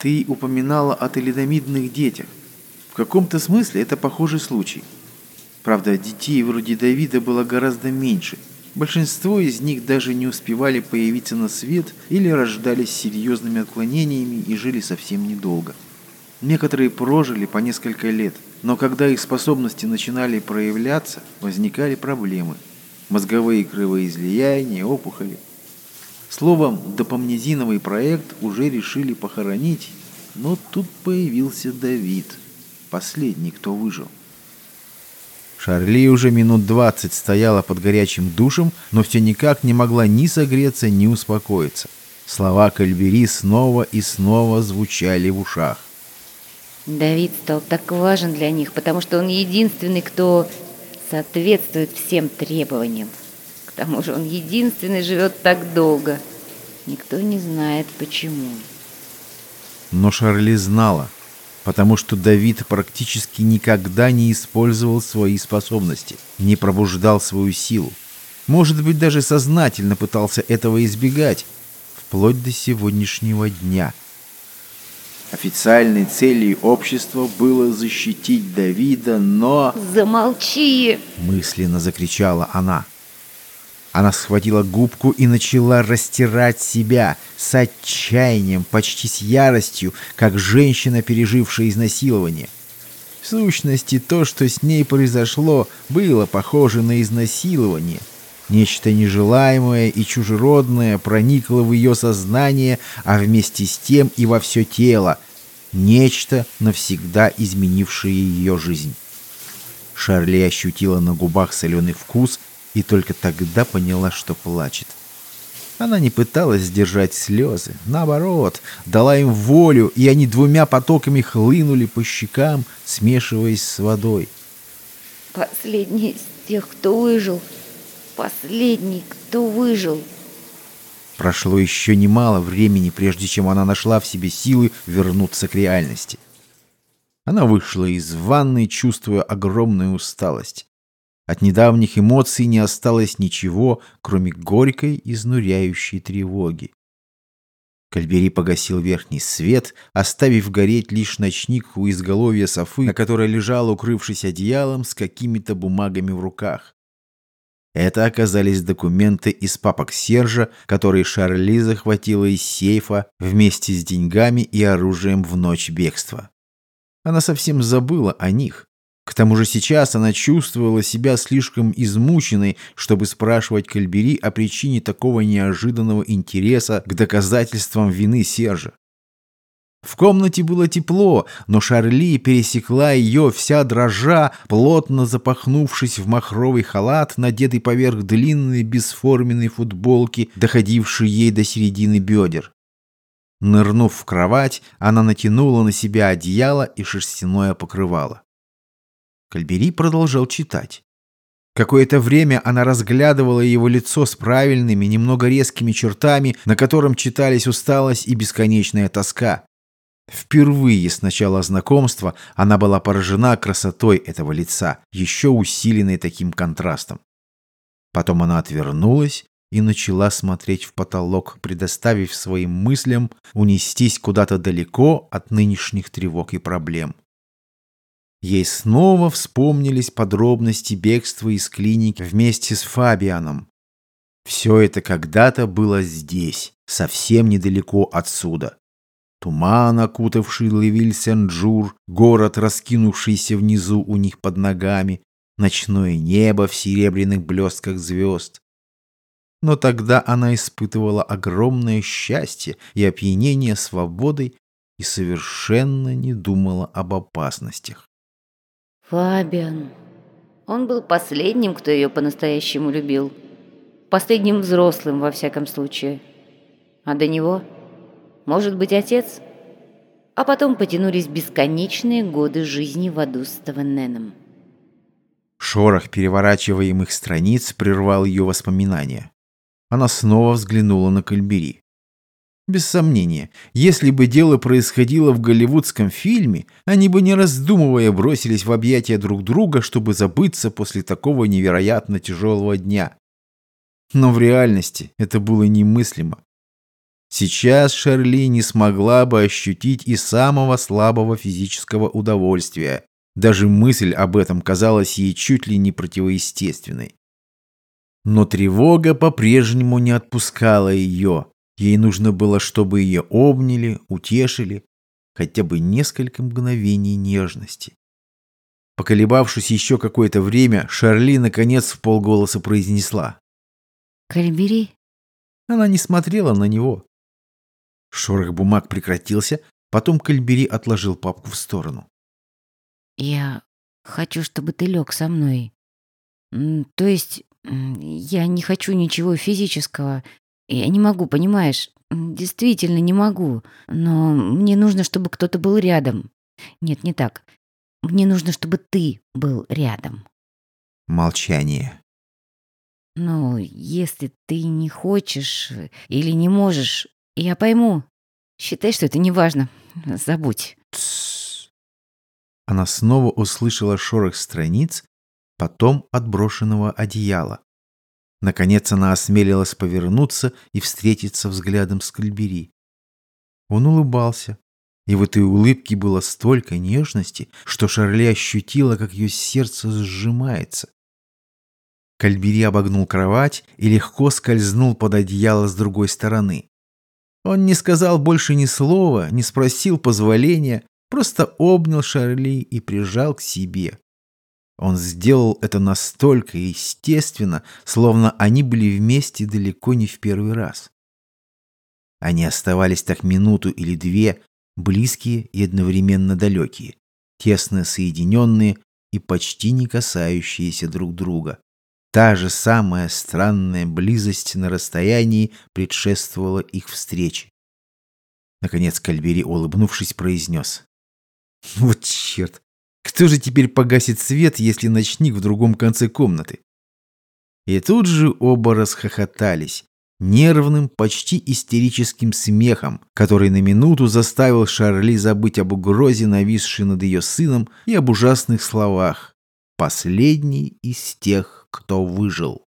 Ты упоминала о талидомидных детях. В каком-то смысле это похожий случай. Правда, детей вроде Давида было гораздо меньше. Большинство из них даже не успевали появиться на свет или рождались с серьезными отклонениями и жили совсем недолго. Некоторые прожили по несколько лет, но когда их способности начинали проявляться, возникали проблемы. Мозговые кровоизлияния, опухоли. Словом, допомнезиновый проект уже решили похоронить, но тут появился Давид, последний, кто выжил. Шарли уже минут двадцать стояла под горячим душем, но все никак не могла ни согреться, ни успокоиться. Слова Кальбери снова и снова звучали в ушах. Давид стал так важен для них, потому что он единственный, кто соответствует всем требованиям. Тому же он единственный живет так долго. Никто не знает, почему. Но Шарли знала, потому что Давид практически никогда не использовал свои способности, не пробуждал свою силу. Может быть, даже сознательно пытался этого избегать, вплоть до сегодняшнего дня – Официальной целью общества было защитить Давида, но... «Замолчи!» – мысленно закричала она. Она схватила губку и начала растирать себя с отчаянием, почти с яростью, как женщина, пережившая изнасилование. В сущности, то, что с ней произошло, было похоже на изнасилование. Нечто нежелаемое и чужеродное проникло в ее сознание, а вместе с тем и во все тело. Нечто, навсегда изменившее ее жизнь. Шарли ощутила на губах соленый вкус и только тогда поняла, что плачет. Она не пыталась сдержать слезы. Наоборот, дала им волю, и они двумя потоками хлынули по щекам, смешиваясь с водой. «Последний из тех, кто выжил», последний, кто выжил. Прошло еще немало времени, прежде чем она нашла в себе силы вернуться к реальности. Она вышла из ванной, чувствуя огромную усталость. От недавних эмоций не осталось ничего, кроме горькой, изнуряющей тревоги. Кальбери погасил верхний свет, оставив гореть лишь ночник у изголовья Софы, на которой лежал, укрывшись одеялом, с какими-то бумагами в руках. Это оказались документы из папок Сержа, которые Шарли захватила из сейфа вместе с деньгами и оружием в ночь бегства. Она совсем забыла о них. К тому же сейчас она чувствовала себя слишком измученной, чтобы спрашивать Кальбери о причине такого неожиданного интереса к доказательствам вины Сержа. В комнате было тепло, но Шарли пересекла ее вся дрожа, плотно запахнувшись в махровый халат, надетый поверх длинной бесформенной футболки, доходившей ей до середины бедер. Нырнув в кровать, она натянула на себя одеяло и шерстяное покрывало. Кальбери продолжал читать. Какое-то время она разглядывала его лицо с правильными, немного резкими чертами, на котором читались усталость и бесконечная тоска. Впервые с начала знакомства она была поражена красотой этого лица, еще усиленной таким контрастом. Потом она отвернулась и начала смотреть в потолок, предоставив своим мыслям унестись куда-то далеко от нынешних тревог и проблем. Ей снова вспомнились подробности бегства из клиники вместе с Фабианом. Все это когда-то было здесь, совсем недалеко отсюда. Туман, окутавший Левиль-Сен-Джур, город, раскинувшийся внизу у них под ногами, ночное небо в серебряных блестках звезд. Но тогда она испытывала огромное счастье и опьянение свободой и совершенно не думала об опасностях. Фабиан. Он был последним, кто ее по-настоящему любил. Последним взрослым, во всяком случае. А до него может быть, отец? А потом потянулись бесконечные годы жизни в аду с Тавененом. Шорох переворачиваемых страниц прервал ее воспоминания. Она снова взглянула на Кальбери. Без сомнения, если бы дело происходило в голливудском фильме, они бы не раздумывая бросились в объятия друг друга, чтобы забыться после такого невероятно тяжелого дня. Но в реальности это было немыслимо. Сейчас Шарли не смогла бы ощутить и самого слабого физического удовольствия. Даже мысль об этом казалась ей чуть ли не противоестественной. Но тревога по-прежнему не отпускала ее. Ей нужно было, чтобы ее обняли, утешили, хотя бы несколько мгновений нежности. Поколебавшись еще какое-то время, Шарли наконец в полголоса произнесла. «Кальбери?» Она не смотрела на него. Шорох бумаг прекратился, потом Кальбери отложил папку в сторону. «Я хочу, чтобы ты лег со мной. То есть я не хочу ничего физического. Я не могу, понимаешь? Действительно не могу. Но мне нужно, чтобы кто-то был рядом. Нет, не так. Мне нужно, чтобы ты был рядом. Молчание. Ну, если ты не хочешь или не можешь, я пойму. Считай, что это не важно. Забудь. Тссс. Она снова услышала шорох страниц, потом отброшенного одеяла. Наконец она осмелилась повернуться и встретиться взглядом с Кальбери. Он улыбался, и в этой улыбке было столько нежности, что Шарли ощутила, как ее сердце сжимается. Кальбери обогнул кровать и легко скользнул под одеяло с другой стороны. Он не сказал больше ни слова, не спросил позволения, просто обнял Шарли и прижал к себе. Он сделал это настолько естественно, словно они были вместе далеко не в первый раз. Они оставались так минуту или две, близкие и одновременно далекие, тесно соединенные и почти не касающиеся друг друга. Та же самая странная близость на расстоянии предшествовала их встрече. Наконец Кальбери, улыбнувшись, произнес. «Вот черт! Кто же теперь погасит свет, если ночник в другом конце комнаты? И тут же оба расхохотались, нервным, почти истерическим смехом, который на минуту заставил Шарли забыть об угрозе, нависшей над ее сыном, и об ужасных словах. Последний из тех, кто выжил.